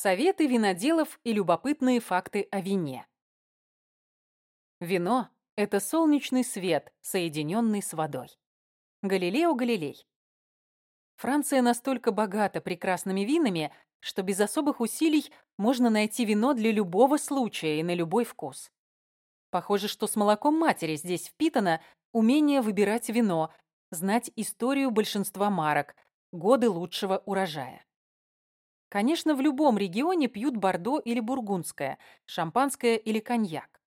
Советы виноделов и любопытные факты о вине. Вино – это солнечный свет, соединенный с водой. Галилео Галилей. Франция настолько богата прекрасными винами, что без особых усилий можно найти вино для любого случая и на любой вкус. Похоже, что с молоком матери здесь впитано умение выбирать вино, знать историю большинства марок, годы лучшего урожая. Конечно, в любом регионе пьют бордо или бургундское, шампанское или коньяк.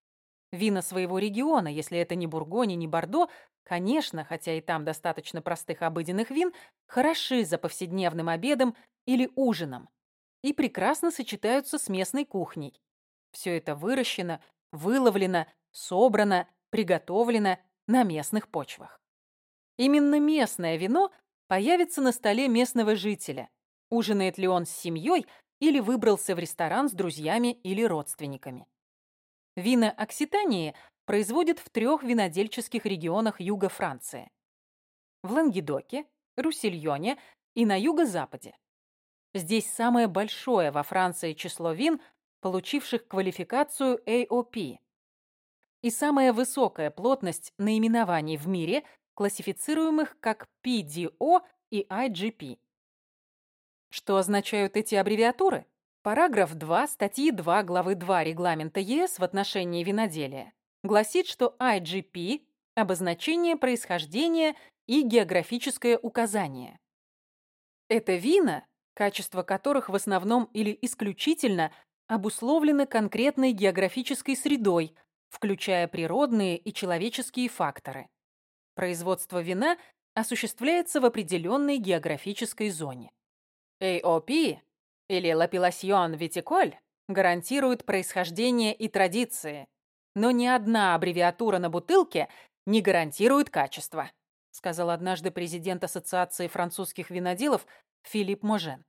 Вина своего региона, если это не бургони, не бордо, конечно, хотя и там достаточно простых обыденных вин, хороши за повседневным обедом или ужином и прекрасно сочетаются с местной кухней. Все это выращено, выловлено, собрано, приготовлено на местных почвах. Именно местное вино появится на столе местного жителя – ужинает ли он с семьей или выбрался в ресторан с друзьями или родственниками. Вина Окситании производят в трех винодельческих регионах юга Франции. В Лангедоке, Руссельоне и на юго-западе. Здесь самое большое во Франции число вин, получивших квалификацию AOP. И самая высокая плотность наименований в мире, классифицируемых как PDO и IGP. Что означают эти аббревиатуры? Параграф 2 статьи 2 главы 2 регламента ЕС в отношении виноделия гласит, что IGP – обозначение происхождения и географическое указание. Это вина, качество которых в основном или исключительно обусловлено конкретной географической средой, включая природные и человеческие факторы. Производство вина осуществляется в определенной географической зоне. AOP или L'Appellation Viticole гарантирует происхождение и традиции, но ни одна аббревиатура на бутылке не гарантирует качество, сказал однажды президент Ассоциации французских виноделов Филипп Можен.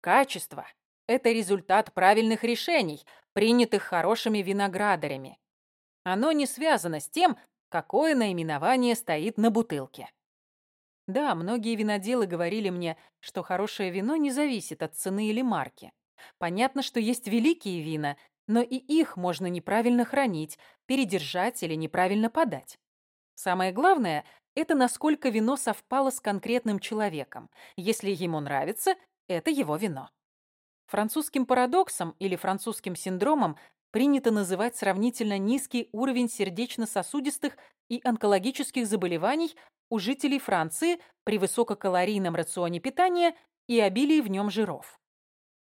Качество – это результат правильных решений, принятых хорошими виноградарями. Оно не связано с тем, какое наименование стоит на бутылке. Да, многие виноделы говорили мне, что хорошее вино не зависит от цены или марки. Понятно, что есть великие вина, но и их можно неправильно хранить, передержать или неправильно подать. Самое главное – это насколько вино совпало с конкретным человеком. Если ему нравится, это его вино. Французским парадоксом или французским синдромом принято называть сравнительно низкий уровень сердечно-сосудистых и онкологических заболеваний у жителей Франции при высококалорийном рационе питания и обилии в нем жиров.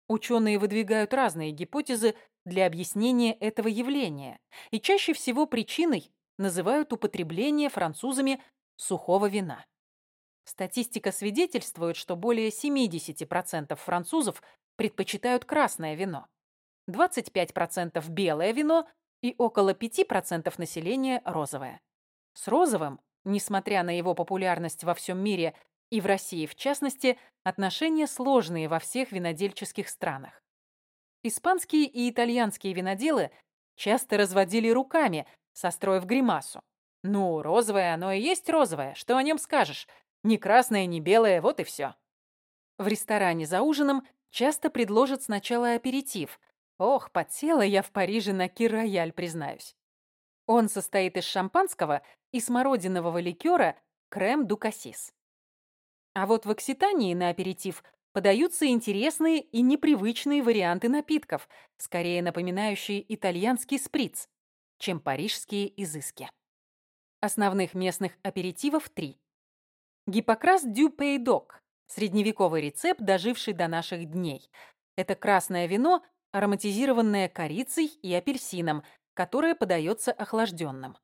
Ученые выдвигают разные гипотезы для объяснения этого явления, и чаще всего причиной называют употребление французами сухого вина. Статистика свидетельствует, что более 70% французов предпочитают красное вино, 25% белое вино и около 5% населения розовое. С розовым Несмотря на его популярность во всем мире и в России в частности, отношения сложные во всех винодельческих странах. Испанские и итальянские виноделы часто разводили руками, состроив гримасу. «Ну, розовое оно и есть розовое, что о нем скажешь? Ни красное, ни белое, вот и все». В ресторане за ужином часто предложат сначала аперитив. Ох, подсела я в Париже на кир-рояль, признаюсь. Он состоит из шампанского и смородинового ликера крем-ду-кассис. А вот в Окситании на аперитив подаются интересные и непривычные варианты напитков, скорее напоминающие итальянский сприц, чем парижские изыски. Основных местных аперитивов три. Гиппокрас дю пейдок – средневековый рецепт, доживший до наших дней. Это красное вино, ароматизированное корицей и апельсином, которое подается охлажденным.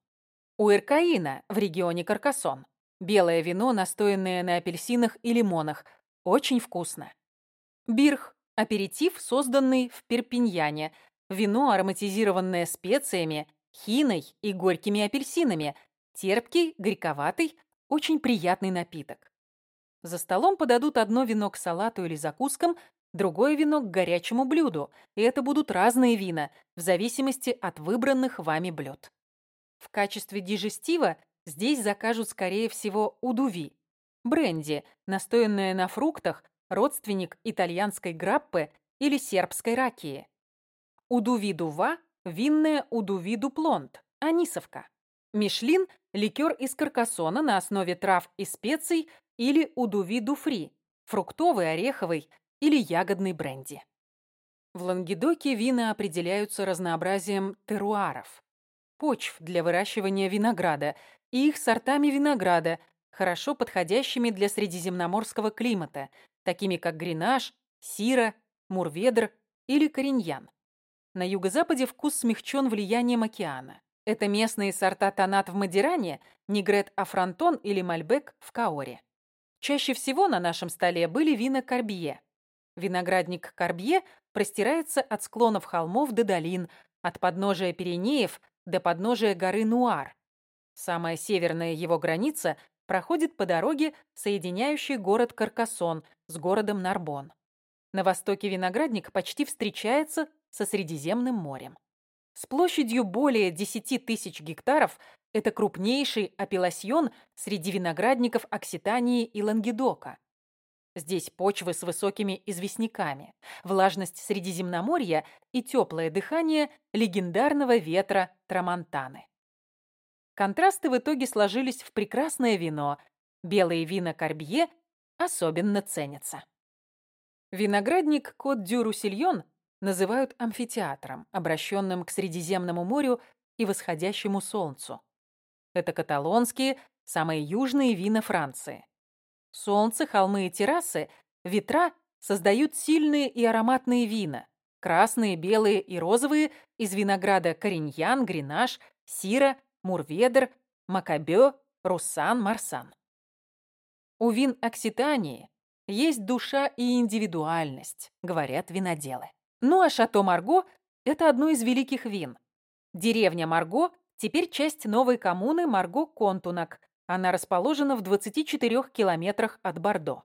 У Иркаина в регионе Каркасон. Белое вино, настоянное на апельсинах и лимонах. Очень вкусно. Бирх – аперитив, созданный в Перпиньяне. Вино, ароматизированное специями, хиной и горькими апельсинами. Терпкий, горьковатый, очень приятный напиток. За столом подадут одно вино к салату или закускам, другое вино к горячему блюду, и это будут разные вина, в зависимости от выбранных вами блюд. В качестве дижестива здесь закажут, скорее всего, удуви. Бренди, настоянное на фруктах, родственник итальянской граппы, или сербской ракии. Удувидува – винная удувиду плонт, анисовка. Мишлин – ликер из каркасона на основе трав и специй или удувиду фри, фруктовый, ореховый или ягодный бренди. В Лангедоке вина определяются разнообразием теруаров, почв для выращивания винограда и их сортами винограда, хорошо подходящими для средиземноморского климата, такими как Гренаж, Сира, Мурведр или Кореньян. На юго-западе вкус смягчен влиянием океана. Это местные сорта тонат в Мадиране, Негрет Афрантон или Мальбек в Каоре. Чаще всего на нашем столе были вина Корбье. Виноградник Корбье простирается от склонов холмов до долин, от подножия Пиренеев до подножия горы Нуар. Самая северная его граница проходит по дороге, соединяющей город Каркасон с городом Нарбон. На востоке виноградник почти встречается со Средиземным морем. С площадью более 10 тысяч гектаров это крупнейший апелласьон среди виноградников Окситании и Лангедока. Здесь почвы с высокими известняками, влажность Средиземноморья и теплое дыхание легендарного ветра Трамонтаны. Контрасты в итоге сложились в прекрасное вино. Белые вина Корбье особенно ценятся. Виноградник Кот-дю-Руссельон называют амфитеатром, обращенным к Средиземному морю и восходящему солнцу. Это каталонские, самые южные вина Франции. Солнце, холмы и террасы, ветра создают сильные и ароматные вина. Красные, белые и розовые из винограда Кореньян, Гренаж, Сира, Мурведер, Макабё, Руссан, Марсан. У вин Окситании есть душа и индивидуальность, говорят виноделы. Ну а Шато Марго – это одно из великих вин. Деревня Марго теперь часть новой коммуны Марго-Контунак, она расположена в 24 километрах от Бордо.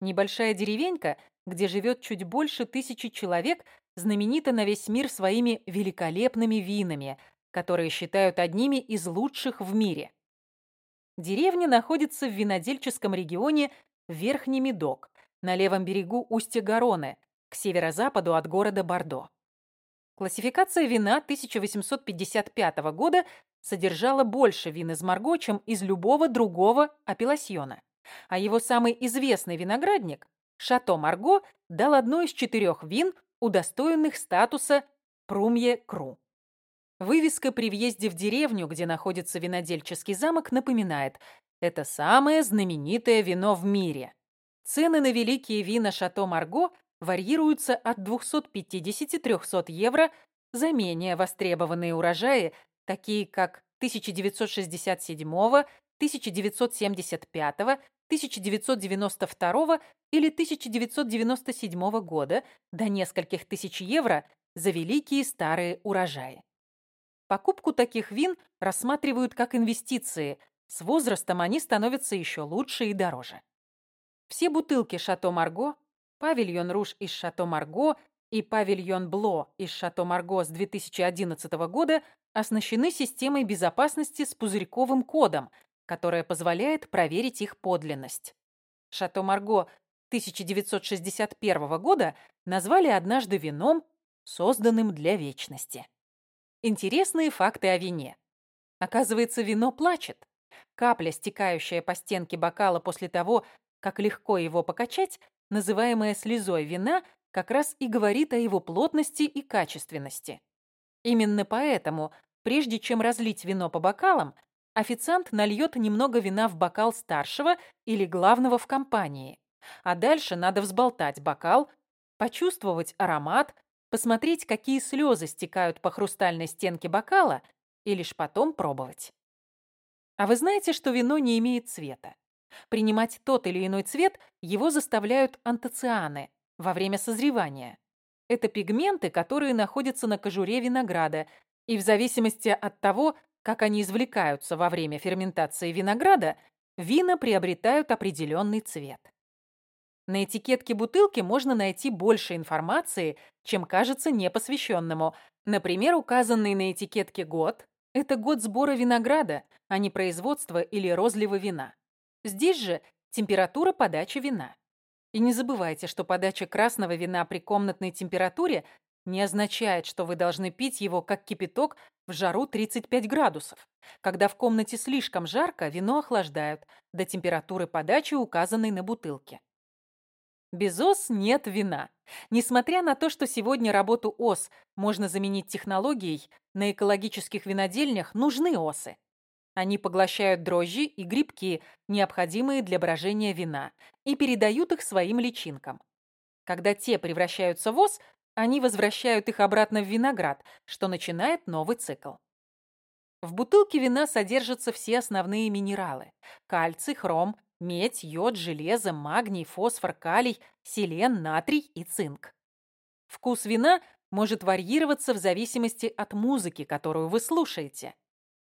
Небольшая деревенька, где живет чуть больше тысячи человек, знаменита на весь мир своими великолепными винами, которые считают одними из лучших в мире. Деревня находится в винодельческом регионе Верхний Медок, на левом берегу устья Гароны, к северо-западу от города Бордо. Классификация вина 1855 года содержала больше вин из Марго, чем из любого другого апелласьона. А его самый известный виноградник, Шато Марго, дал одно из четырех вин, удостоенных статуса Прумье Кру. Вывеска при въезде в деревню, где находится винодельческий замок, напоминает «Это самое знаменитое вино в мире». Цены на великие вина Шато Марго варьируются от 250-300 евро за менее востребованные урожаи такие как 1967, 1975, 1992 или 1997 года до нескольких тысяч евро за великие старые урожаи. Покупку таких вин рассматривают как инвестиции. С возрастом они становятся еще лучше и дороже. Все бутылки «Шато Марго», павильон «Руж» из «Шато Марго» и павильон «Бло» из «Шато Марго» с 2011 года оснащены системой безопасности с пузырьковым кодом, которая позволяет проверить их подлинность. Шато Марго 1961 года назвали однажды вином, созданным для вечности. Интересные факты о вине. Оказывается, вино плачет. Капля, стекающая по стенке бокала после того, как легко его покачать, называемая слезой вина, как раз и говорит о его плотности и качественности. Именно поэтому, прежде чем разлить вино по бокалам, официант нальет немного вина в бокал старшего или главного в компании. А дальше надо взболтать бокал, почувствовать аромат, посмотреть, какие слезы стекают по хрустальной стенке бокала, и лишь потом пробовать. А вы знаете, что вино не имеет цвета? Принимать тот или иной цвет его заставляют антоцианы во время созревания. Это пигменты, которые находятся на кожуре винограда, и в зависимости от того, как они извлекаются во время ферментации винограда, вина приобретают определенный цвет. На этикетке бутылки можно найти больше информации, чем кажется непосвященному. Например, указанный на этикетке год – это год сбора винограда, а не производства или розлива вина. Здесь же температура подачи вина. И не забывайте, что подача красного вина при комнатной температуре не означает, что вы должны пить его как кипяток в жару 35 градусов. Когда в комнате слишком жарко, вино охлаждают до температуры подачи, указанной на бутылке. Без ос нет вина. Несмотря на то, что сегодня работу ос можно заменить технологией, на экологических винодельнях нужны осы. Они поглощают дрожжи и грибки, необходимые для брожения вина, и передают их своим личинкам. Когда те превращаются в ос, они возвращают их обратно в виноград, что начинает новый цикл. В бутылке вина содержатся все основные минералы – кальций, хром, медь, йод, железо, магний, фосфор, калий, селен, натрий и цинк. Вкус вина может варьироваться в зависимости от музыки, которую вы слушаете.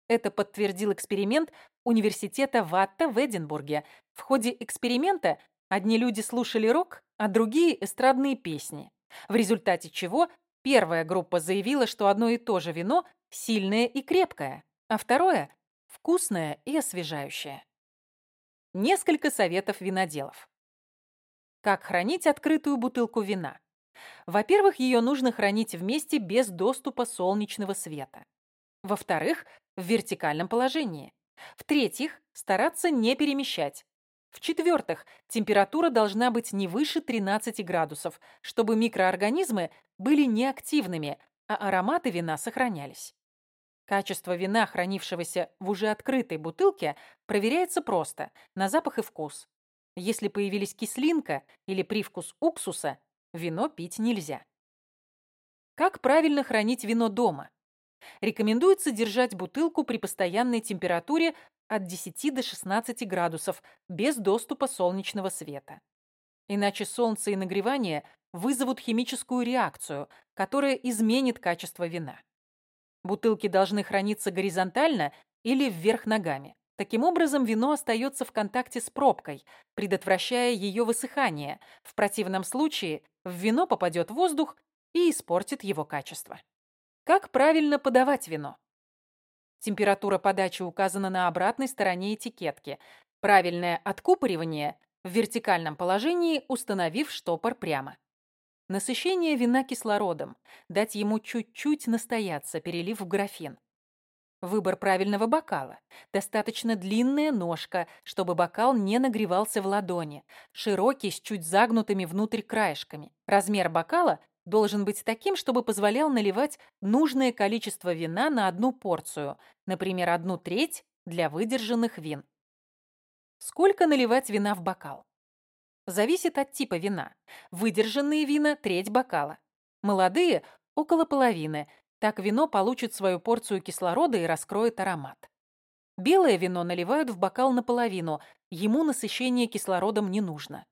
Это подтвердил эксперимент университета Ватта в Эдинбурге. В ходе эксперимента одни люди слушали рок, а другие – эстрадные песни. В результате чего первая группа заявила, что одно и то же вино сильное и крепкое, а второе – вкусное и освежающее. Несколько советов виноделов. Как хранить открытую бутылку вина? Во-первых, ее нужно хранить вместе без доступа солнечного света. Во-вторых, в вертикальном положении. В-третьих, стараться не перемещать. В-четвертых, температура должна быть не выше 13 градусов, чтобы микроорганизмы были неактивными, а ароматы вина сохранялись. Качество вина, хранившегося в уже открытой бутылке, проверяется просто, на запах и вкус. Если появились кислинка или привкус уксуса, вино пить нельзя. Как правильно хранить вино дома? Рекомендуется держать бутылку при постоянной температуре от 10 до 16 градусов, без доступа солнечного света. Иначе солнце и нагревание вызовут химическую реакцию, которая изменит качество вина. Бутылки должны храниться горизонтально или вверх ногами. Таким образом, вино остается в контакте с пробкой, предотвращая ее высыхание. В противном случае в вино попадет воздух и испортит его качество. Как правильно подавать вино? Температура подачи указана на обратной стороне этикетки. Правильное откупоривание в вертикальном положении, установив штопор прямо. Насыщение вина кислородом. Дать ему чуть-чуть настояться, перелив в графин. Выбор правильного бокала. Достаточно длинная ножка, чтобы бокал не нагревался в ладони. Широкий, с чуть загнутыми внутрь краешками. Размер бокала должен быть таким, чтобы позволял наливать нужное количество вина на одну порцию, например, одну треть для выдержанных вин. Сколько наливать вина в бокал? Зависит от типа вина. Выдержанные вина – треть бокала. Молодые – около половины. Так вино получит свою порцию кислорода и раскроет аромат. Белое вино наливают в бокал наполовину, ему насыщение кислородом не нужно.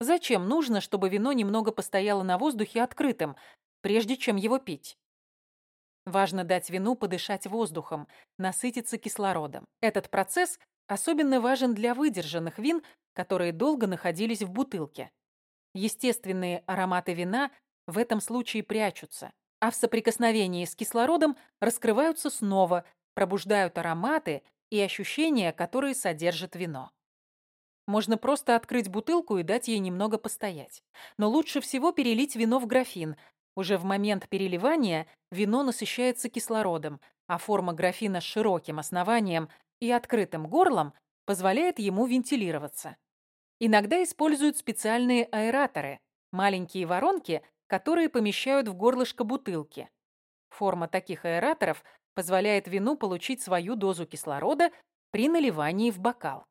Зачем нужно, чтобы вино немного постояло на воздухе открытым, прежде чем его пить? Важно дать вину подышать воздухом, насытиться кислородом. Этот процесс особенно важен для выдержанных вин, которые долго находились в бутылке. Естественные ароматы вина в этом случае прячутся, а в соприкосновении с кислородом раскрываются снова, пробуждают ароматы и ощущения, которые содержит вино. Можно просто открыть бутылку и дать ей немного постоять. Но лучше всего перелить вино в графин. Уже в момент переливания вино насыщается кислородом, а форма графина с широким основанием и открытым горлом позволяет ему вентилироваться. Иногда используют специальные аэраторы, маленькие воронки, которые помещают в горлышко бутылки. Форма таких аэраторов позволяет вину получить свою дозу кислорода при наливании в бокал.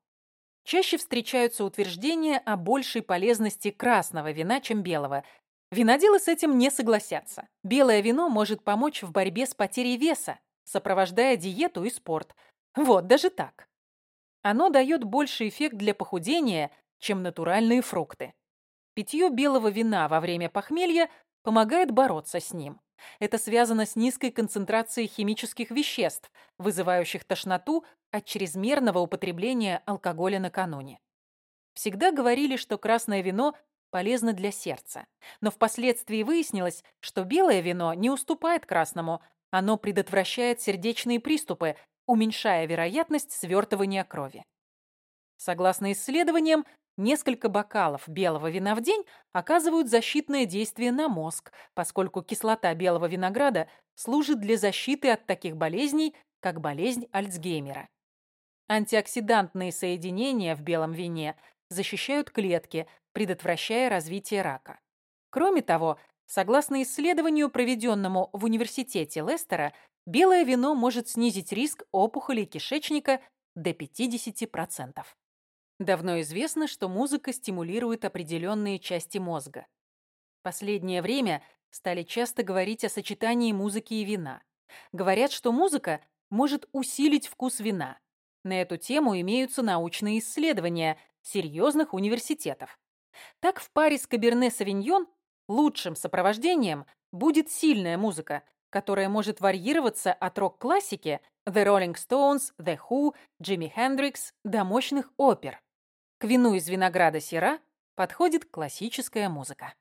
Чаще встречаются утверждения о большей полезности красного вина, чем белого. Виноделы с этим не согласятся. Белое вино может помочь в борьбе с потерей веса, сопровождая диету и спорт. Вот, даже так. Оно дает больший эффект для похудения, чем натуральные фрукты. Питье белого вина во время похмелья помогает бороться с ним. Это связано с низкой концентрацией химических веществ, вызывающих тошноту от чрезмерного употребления алкоголя накануне. Всегда говорили, что красное вино полезно для сердца. Но впоследствии выяснилось, что белое вино не уступает красному, оно предотвращает сердечные приступы, уменьшая вероятность свертывания крови. Согласно исследованиям, несколько бокалов белого вина в день оказывают защитное действие на мозг, поскольку кислота белого винограда служит для защиты от таких болезней, как болезнь Альцгеймера. Антиоксидантные соединения в белом вине защищают клетки, предотвращая развитие рака. Кроме того, согласно исследованию, проведенному в университете Лестера, белое вино может снизить риск опухолей кишечника до 50%. Давно известно, что музыка стимулирует определенные части мозга. Последнее время стали часто говорить о сочетании музыки и вина. Говорят, что музыка может усилить вкус вина. На эту тему имеются научные исследования серьезных университетов. Так в паре с Каберне-Савиньон лучшим сопровождением будет сильная музыка, которая может варьироваться от рок-классики The Rolling Stones, The Who, Джимми Хендрикс до мощных опер. К вину из винограда сера подходит классическая музыка.